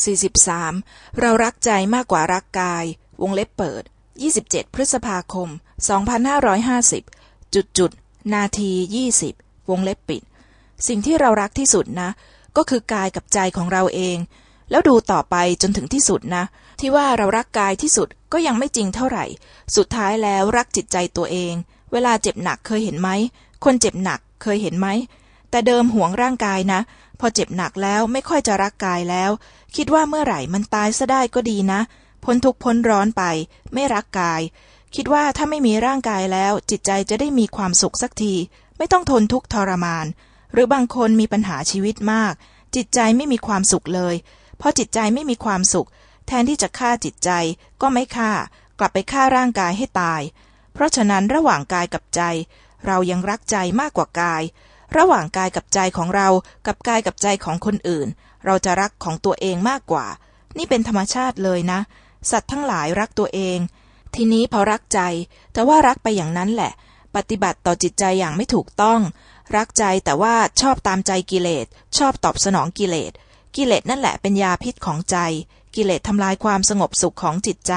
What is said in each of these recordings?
43. เรารักใจมากกว่ารักกาย วงเล็บเปิด 27 พฤษภาคม 2550 จุดจุด นาที 20 วงเล็บปิด สิ่งที่เรารักที่สุดนะ ก็คือกายกับใจของเราเอง แล้วดูต่อไปจนถึงที่สุดนะ ที่ว่าเรารักกายที่สุดก็ยังไม่จริงเท่าไหร่ สุดท้ายแล้วรักจิตใจตัวเอง เวลาเจ็บหนักเคยเห็นไหม คนเจ็บหนักเคยเห็นไหม แต่เดิมห่วงร่างกายนะ พอเจ็บหนักแล้วไม่ค่อยจะรักกายแล้ว คิดว่าเมื่อไหร่มันตายซะได้ก็ดีนะ พ้นทุกพ้นร้อนไป ไม่รักกาย คิดว่าถ้าไม่มีร่างกายแล้ว จิตใจจะได้มีความสุขสักที ไม่ต้องทนทุกข์ทรมาน หรือบางคนมีปัญหาชีวิตมาก จิตใจไม่มีความสุขเลยพอจิตใจไม่มีความสุข แทนที่จะฆ่าจิตใจก็ไม่ฆ่า กลับไปฆ่าร่างกายให้ตาย เพราะฉะนั้นระหว่างกายกับใจ เรายังรักใจมากกว่ากาย ระหว่างกายกับใจของเรา กับกายกับใจของคนอื่น เราจะรักของตัวเองมากกว่า นี่เป็นธรรมชาติเลยนะ สัตว์ทั้งหลายรักตัวเอง ทีนี้พอรักใจ แต่ว่ารักไปอย่างนั้นแหละ ปฏิบัติต่อจิตใจอย่างไม่ถูกต้อง รักใจแต่ว่าชอบตามใจกิเลส ชอบตอบสนองกิเลส กิเลสนั่นแหละเป็นยาพิษของใจ กิเลสทำลายความสงบสุขของจิตใจ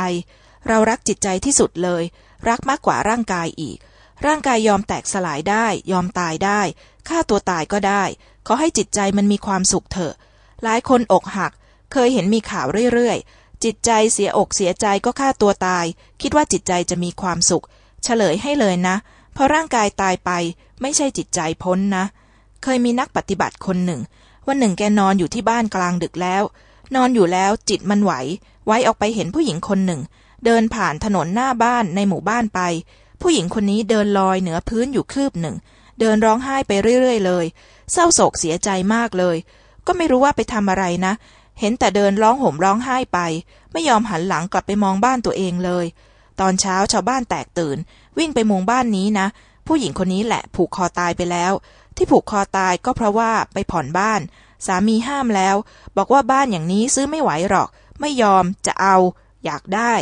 เรารักจิตใจที่สุดเลย รักมากกว่าร่างกายอีกร่างกายยอมแตกสลายได้ ยอมตายได้ ฆ่าตัวตายก็ได้ ขอให้จิตใจมันมีความสุขเถอะ หลายคนอกหัก เคยเห็นมีข่าวเรื่อยๆ จิตใจเสียอกเสียใจก็ฆ่าตัวตาย คิดว่าจิตใจจะมีความสุข เฉลยให้เลยนะพอร่างกายตายไป ไม่ใช่จิตใจพ้นนะ เคยมีนักปฏิบัติคนหนึ่ง วันหนึ่งแกนอนอยู่ที่บ้านกลางดึกแล้ว นอนอยู่แล้วจิตมันไหว ไว้ออกไปเห็นผู้หญิงคนหนึ่ง เดินผ่านถนนหน้าบ้านในหมู่บ้านไป ผู้หญิงคนนี้เดินลอยเหนือพื้นอยู่คืบหนึ่ง เดินร้องไห้ไปเรื่อยๆเลย เศร้าโศกเสียใจมากเลย ก็ไม่รู้ว่าไปทำอะไรนะ เห็นแต่เดินร้องห่มร้องไห้ไป ไม่ยอมหันหลังกลับไปมองบ้านตัวเองเลย ตอนเช้าชาวบ้านแตกตื่น วิ่งไปมุงบ้านนี้นะ ผู้หญิงคนนี้แหละผูกคอตายไปแล้ว ที่ผูกคอตายก็เพราะว่าไปผ่อนบ้าน สามีห้ามแล้ว บอกว่าบ้านอย่างนี้ซื้อไม่ไหวหรอก ไม่ยอมจะเอา อยากได้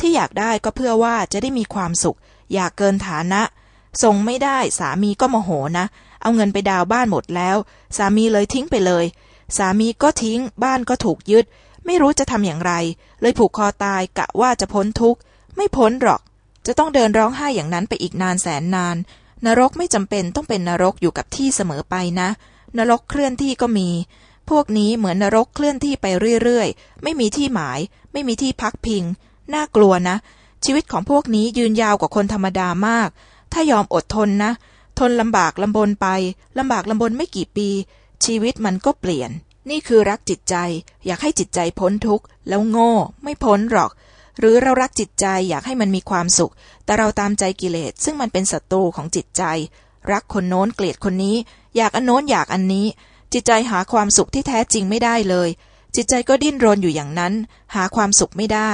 ที่อยากได้ก็เพื่อว่าจะได้มีความสุข อยากเกินฐานะ ส่งไม่ได้สามีก็โมโหนะ เอาเงินไปดาวบ้านหมดแล้ว สามีเลยทิ้งไปเลย สามีก็ทิ้ง บ้านก็ถูกยึด ไม่รู้จะทำอย่างไร เลยผูกคอตายกะว่าจะพ้นทุกข์ ไม่พ้นหรอก จะต้องเดินร้องไห้อย่างนั้นไปอีกนานแสนนาน นรกไม่จำเป็นต้องเป็นนรกอยู่กับที่เสมอไปนะ นรกเคลื่อนที่ก็มี พวกนี้เหมือนนรกเคลื่อนที่ไปเรื่อยๆ ไม่มีที่หมาย ไม่มีที่พักพิง น่ากลัวนะ ชีวิตของพวกนี้ยืนยาวกว่าคนธรรมดามาก ถ้ายอมอดทนนะ ทนลำบากลำบนไปลำบากลำบนไม่กี่ปี ชีวิตมันก็เปลี่ยน นี่คือรักจิตใจ อยากให้จิตใจพ้นทุกข์แล้วโง่ ไม่พ้นหรอก หรือเรารักจิตใจอยากให้มันมีความสุข แต่เราตามใจกิเลสซึ่งมันเป็นศัตรูของจิตใจ รักคนโน้นเกลียดคนนี้ อยากอันโน้นอยากอันนี้ จิตใจหาความสุขที่แท้จริงไม่ได้เลย จิตใจก็ดิ้นรนอยู่อย่างนั้น หาความสุขไม่ได้